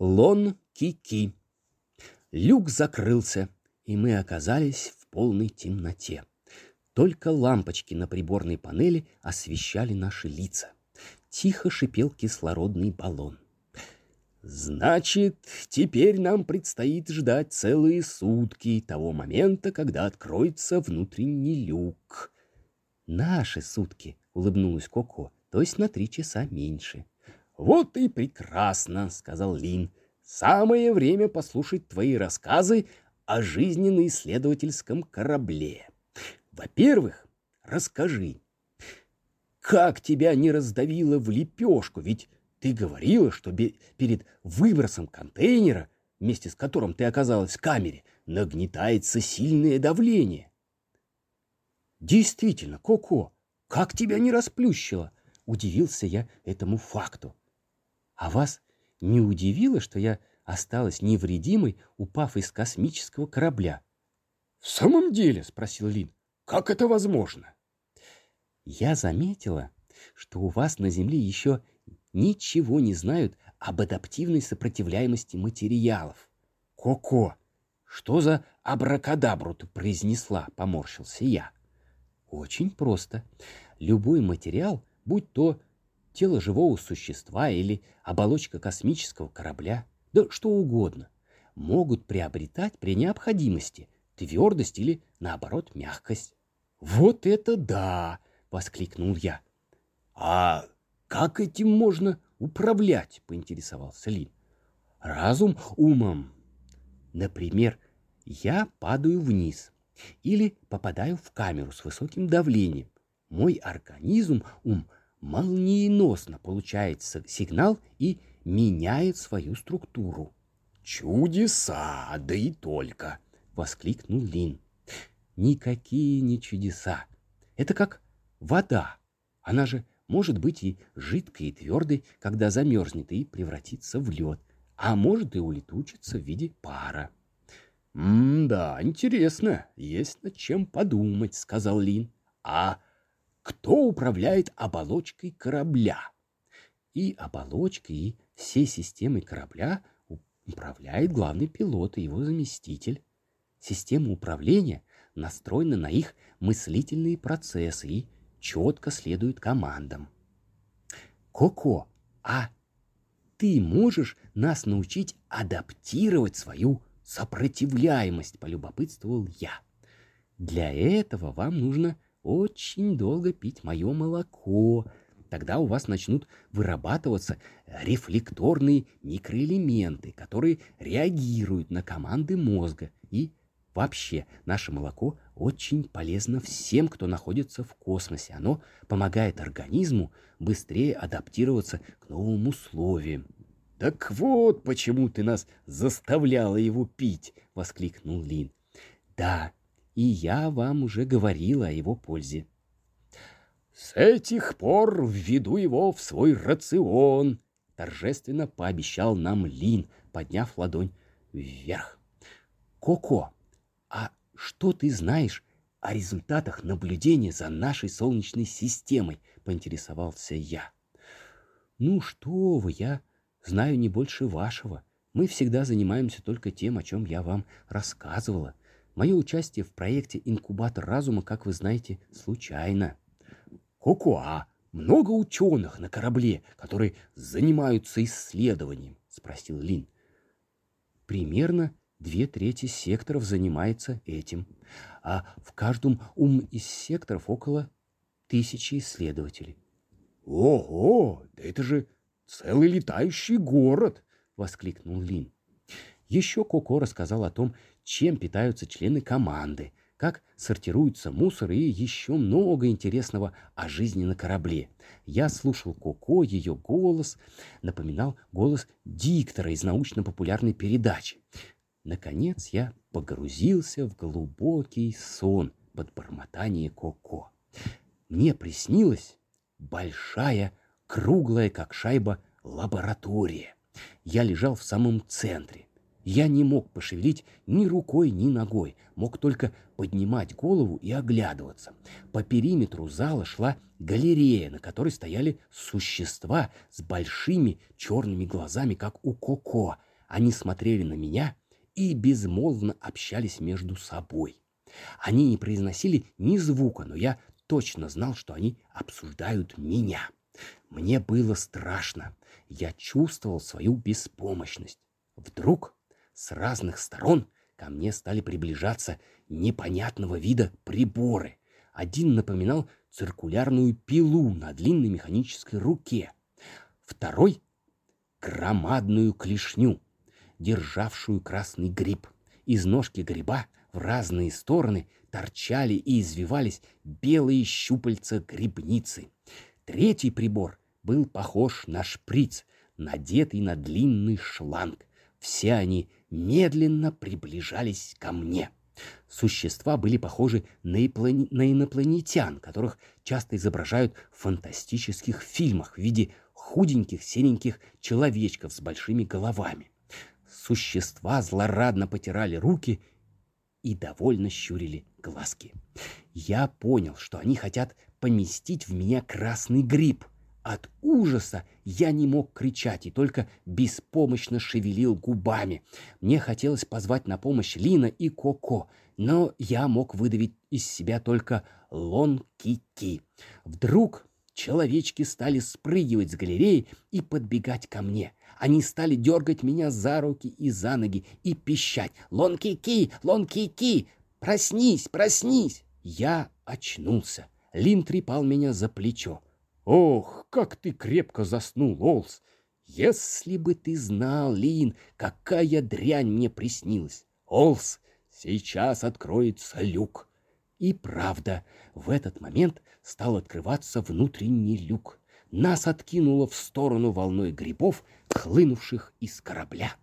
Лон Кики. Люк закрылся, и мы оказались в полной темноте. Только лампочки на приборной панели освещали наши лица. Тихо шипел кислородный баллон. Значит, теперь нам предстоит ждать целые сутки того момента, когда откроется внутренний люк. Наши сутки, улыбнулась Коко, то есть на три часа меньше. Вот и прекрасно, сказал Лин. Самое время послушать твои рассказы о жизненно-исследовательском корабле. Во-первых, расскажи, как тебя не раздавило в лепешку, ведь ты говорила, что перед выбросом контейнера, вместе с которым ты оказалась в камере, нагнетается сильное давление. Действительно, Коко, как тебя не расплющило? Удивился я этому факту. А вас не удивило, что я осталась невредимой, упав из космического корабля? В самом деле, спросил Лин, как это возможно? Я заметила, что у вас на Земле еще ничего не знают об адаптивной сопротивляемости материалов. Коко, что за абракадабру ты произнесла, поморщился я. Очень просто. Любой материал, будь то тело живого существа или оболочка космического корабля, да что угодно, могут приобретать при необходимости твердость или, наоборот, мягкость. «Вот это да!» — воскликнул я. «А как этим можно управлять? поинтересовался Лин. Разум умом. Например, я падаю вниз или попадаю в камеру с высоким давлением. Мой организм, ум, молниеносно получает сигнал и меняет свою структуру. «Чудеса, да и только!» — воскликнул Лин. «Никакие не чудеса. Это как вода. Она же может быть и жидкой, и твердой, когда замерзнет и превратится в лед, а может и улетучится в виде пара. «М-да, интересно, есть над чем подумать», — сказал Лин. «А кто управляет оболочкой корабля?» И оболочкой, и всей системой корабля управляет главный пилот и его заместитель. Система управления настроена на их мыслительные процессы и четко следует командам. Коко, а ты можешь нас научить адаптировать свою сопротивляемость, полюбопытствовал я. Для этого вам нужно очень долго пить мое молоко. Тогда у вас начнут вырабатываться рефлекторные микроэлементы, которые реагируют на команды мозга и Вообще, наше молоко очень полезно всем, кто находится в космосе. Оно помогает организму быстрее адаптироваться к новым условиям. «Так вот, почему ты нас заставляла его пить!» — воскликнул Лин. «Да, и я вам уже говорила о его пользе». «С этих пор введу его в свой рацион», — торжественно пообещал нам Лин, подняв ладонь вверх. «Коко, а что ты знаешь о результатах наблюдения за нашей Солнечной системой? Поинтересовался я. Ну что вы, я знаю не больше вашего. Мы всегда занимаемся только тем, о чем я вам рассказывала. Мое участие в проекте «Инкубатор разума», как вы знаете, случайно. Кокуа, много ученых на корабле, которые занимаются исследованием? Спросил Лин. Примерно две трети секторов занимается этим, а в каждом ум из секторов около тысячи исследователей. «Ого, да это же целый летающий город!» — воскликнул Лин. Еще Коко рассказал о том, чем питаются члены команды, как сортируется мусор и еще много интересного о жизни на корабле. Я слушал Коко, ее голос напоминал голос диктора из научно-популярной передачи. Наконец я погрузился в глубокий сон под бормотание Коко. Мне приснилась большая, круглая, как шайба, лаборатория. Я лежал в самом центре. Я не мог пошевелить ни рукой, ни ногой, мог только поднимать голову и оглядываться. По периметру зала шла галерея, на которой стояли существа с большими черными глазами, как у Коко, Они смотрели на меня и безмолвно общались между собой. Они не произносили ни звука, но я точно знал, что они обсуждают меня. Мне было страшно. Я чувствовал свою беспомощность. Вдруг с разных сторон ко мне стали приближаться непонятного вида приборы. Один напоминал циркулярную пилу на длинной механической руке, второй — громадную клешню, державшую красный гриб. Из ножки гриба в разные стороны торчали и извивались белые щупальца грибницы. Третий прибор был похож на шприц, надетый на длинный шланг. Все они медленно приближались ко мне. Существа были похожи на, иплани... на инопланетян, которых часто изображают в фантастических фильмах в виде худеньких сереньких человечков с большими головами. Существа злорадно потирали руки и довольно щурили глазки. Я понял, что они хотят поместить в меня красный гриб. От ужаса я не мог кричать и только беспомощно шевелил губами. Мне хотелось позвать на помощь Лина и Коко, но я мог выдавить из себя только лон-ки-ки. Вдруг человечки стали спрыгивать с галереи и подбегать ко мне. Они стали дергать меня за руки и за ноги и пищать «Лон-ки-ки! Лон-ки-ки! Проснись! Проснись!» Я очнулся. Лин трепал меня за плечо. «Ох, как ты крепко заснул, Олс! Если бы ты знал, Лин, какая дрянь мне приснилась! Олс, сейчас откроется люк!» И правда, в этот момент стал открываться внутренний люк. Нас откинуло в сторону волной грибов, хлынувших из корабля.